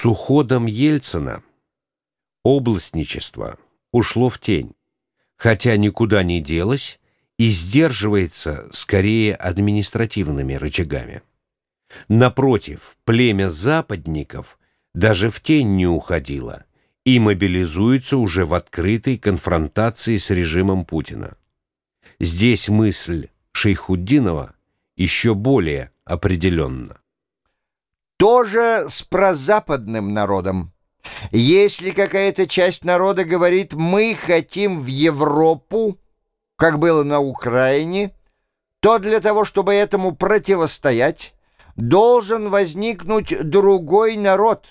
С уходом Ельцина областничество ушло в тень, хотя никуда не делось и сдерживается скорее административными рычагами. Напротив, племя западников даже в тень не уходило и мобилизуется уже в открытой конфронтации с режимом Путина. Здесь мысль Шейхуддинова еще более определенна. Тоже с прозападным народом. Если какая-то часть народа говорит «мы хотим в Европу», как было на Украине, то для того, чтобы этому противостоять, должен возникнуть другой народ,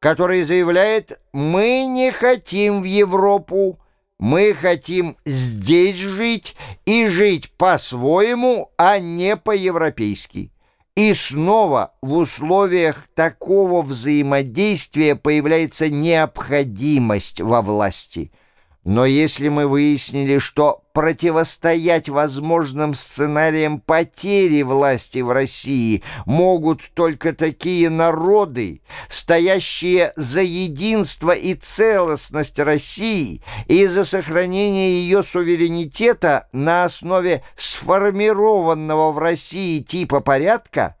который заявляет «мы не хотим в Европу», мы хотим здесь жить и жить по-своему, а не по-европейски. И снова в условиях такого взаимодействия появляется необходимость во власти – но если мы выяснили, что противостоять возможным сценариям потери власти в России могут только такие народы, стоящие за единство и целостность России и за сохранение ее суверенитета на основе сформированного в России типа порядка,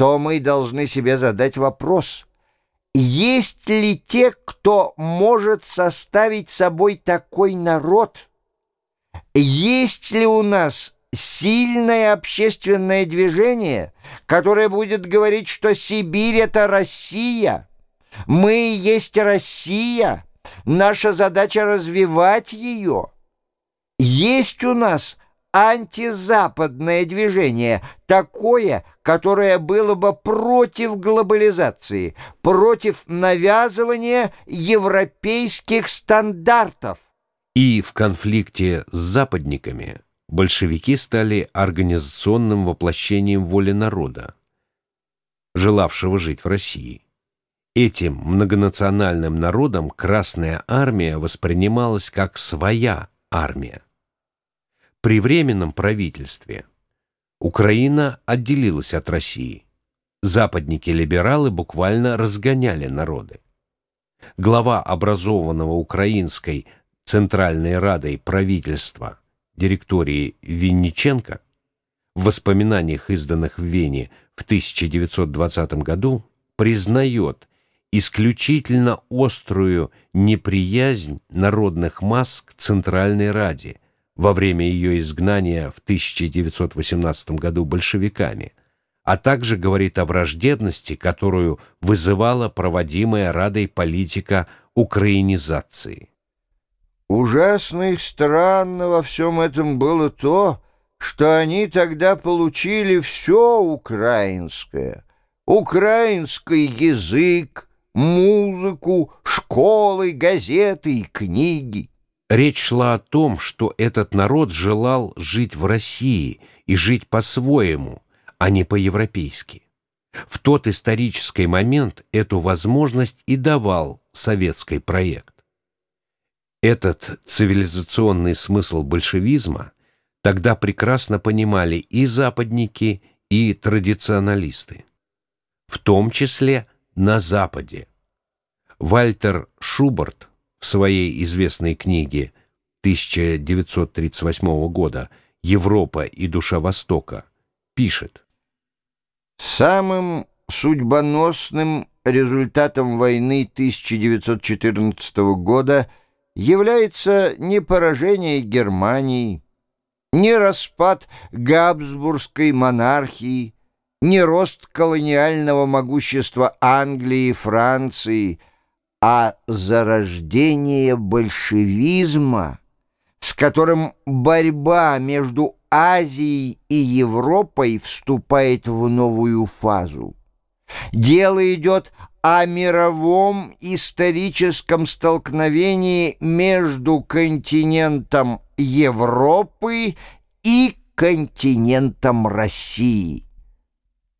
то мы должны себе задать вопрос – есть ли те, кто может составить собой такой народ? Есть ли у нас сильное общественное движение, которое будет говорить, что Сибирь — это Россия? Мы есть Россия. Наша задача — развивать ее. Есть у нас антизападное движение, такое, которое было бы против глобализации, против навязывания европейских стандартов. И в конфликте с западниками большевики стали организационным воплощением воли народа, желавшего жить в России. Этим многонациональным народом Красная Армия воспринималась как своя армия. При Временном правительстве Украина отделилась от России. Западники-либералы буквально разгоняли народы. Глава образованного Украинской Центральной Радой правительства директории Винниченко в воспоминаниях, изданных в Вене в 1920 году, признает исключительно острую неприязнь народных масс к Центральной Раде – во время ее изгнания в 1918 году большевиками, а также говорит о враждебности, которую вызывала проводимая Радой политика украинизации. Ужасно и странно во всем этом было то, что они тогда получили все украинское. Украинский язык, музыку, школы, газеты и книги. Речь шла о том, что этот народ желал жить в России и жить по-своему, а не по-европейски. В тот исторический момент эту возможность и давал советский проект. Этот цивилизационный смысл большевизма тогда прекрасно понимали и западники, и традиционалисты. В том числе на Западе. Вальтер Шубарт в своей известной книге 1938 года «Европа и душа Востока» пишет. «Самым судьбоносным результатом войны 1914 года является не поражение Германии, не распад Габсбургской монархии, не рост колониального могущества Англии и Франции – а зарождение большевизма, с которым борьба между Азией и Европой вступает в новую фазу. Дело идет о мировом историческом столкновении между континентом Европы и континентом России.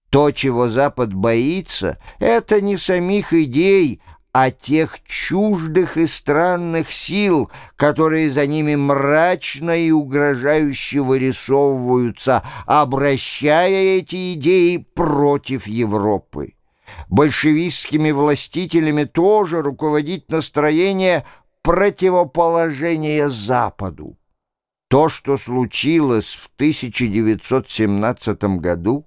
То, чего Запад боится, это не самих идей, а тех чуждых и странных сил, которые за ними мрачно и угрожающе вырисовываются, обращая эти идеи против Европы. большевистскими властителями тоже руководить настроение противоположения Западу. То, что случилось в 1917 году,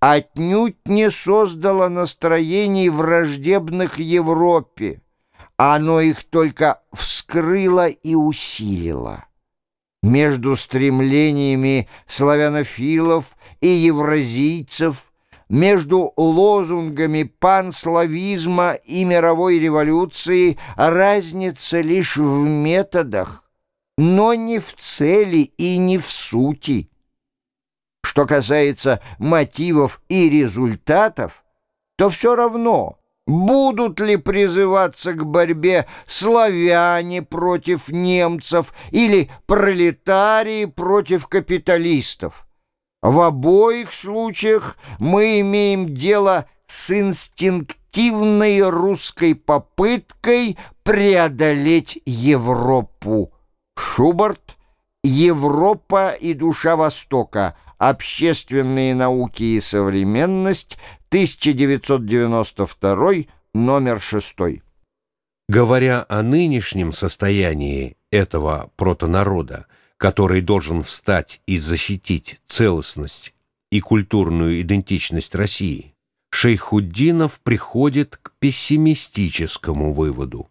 отнюдь не создало настроений враждебных Европе, оно их только вскрыло и усилило. Между стремлениями славянофилов и евразийцев – между лозунгами панславизма и мировой революции разница лишь в методах, но не в цели и не в сути. Что касается мотивов и результатов, то все равно, будут ли призываться к борьбе славяне против немцев или пролетарии против капиталистов. В обоих случаях мы имеем дело с инстинктивной русской попыткой преодолеть Европу. Шуберт «Европа и душа Востока. Общественные науки и современность. 1992, номер 6». Говоря о нынешнем состоянии этого протонарода, который должен встать и защитить целостность и культурную идентичность России, Шейхуддинов приходит к пессимистическому выводу.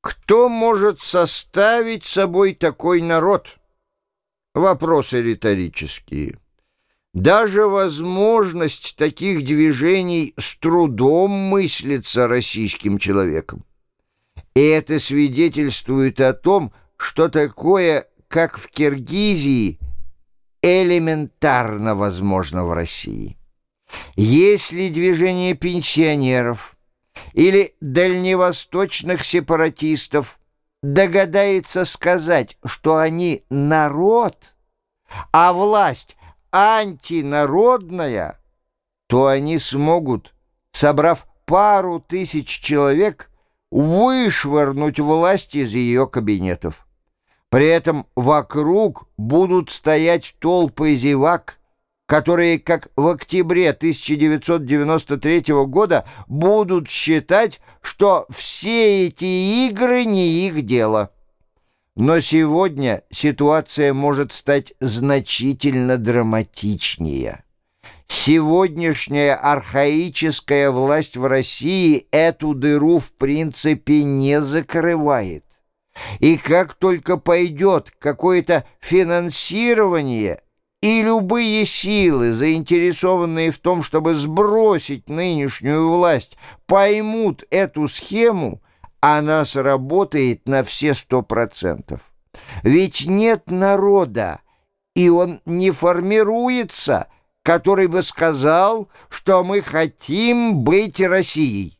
Кто может составить собой такой народ? Вопросы риторические. Даже возможность таких движений с трудом мыслится российским человеком. И это свидетельствует о том, что такое как в Киргизии, элементарно возможно в России. Если движение пенсионеров или дальневосточных сепаратистов догадается сказать, что они народ, а власть антинародная, то они смогут, собрав пару тысяч человек, вышвырнуть власть из ее кабинетов. При этом вокруг будут стоять толпы зевак, которые, как в октябре 1993 года, будут считать, что все эти игры не их дело. Но сегодня ситуация может стать значительно драматичнее. Сегодняшняя архаическая власть в России эту дыру в принципе не закрывает. И как только пойдет какое-то финансирование и любые силы, заинтересованные в том, чтобы сбросить нынешнюю власть, поймут эту схему, она сработает на все сто процентов. Ведь нет народа, и он не формируется, который бы сказал, что мы хотим быть Россией.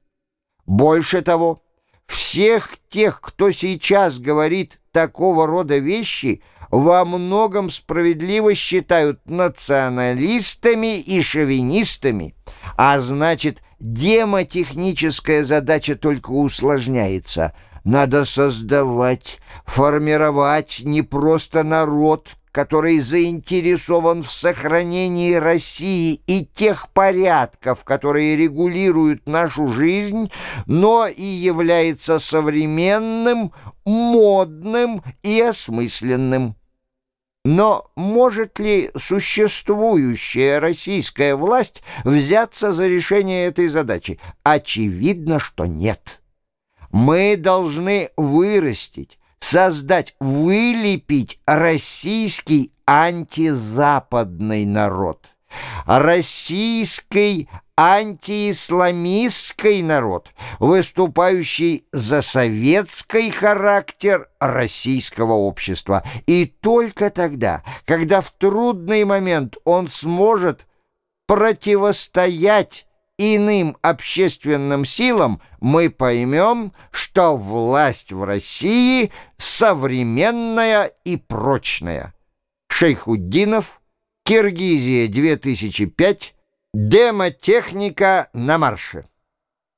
Больше того, всех тех, кто сейчас говорит такого рода вещи, во многом справедливо считают националистами и шовинистами, а значит, демотехническая задача только усложняется. Надо создавать, формировать не просто народ, который заинтересован в сохранении России и тех порядков, которые регулируют нашу жизнь, но и является современным, модным и осмысленным. Но может ли существующая российская власть взяться за решение этой задачи? Очевидно, что нет. Мы должны вырастить, создать, вылепить российский антизападный народ, российский антиисламистский народ, выступающий за советский характер российского общества. И только тогда, когда в трудный момент он сможет противостоять иным общественным силам, мы поймем, что власть в России современная и прочная. Шейхуддинов, Киргизия, 2005, демотехника на марше.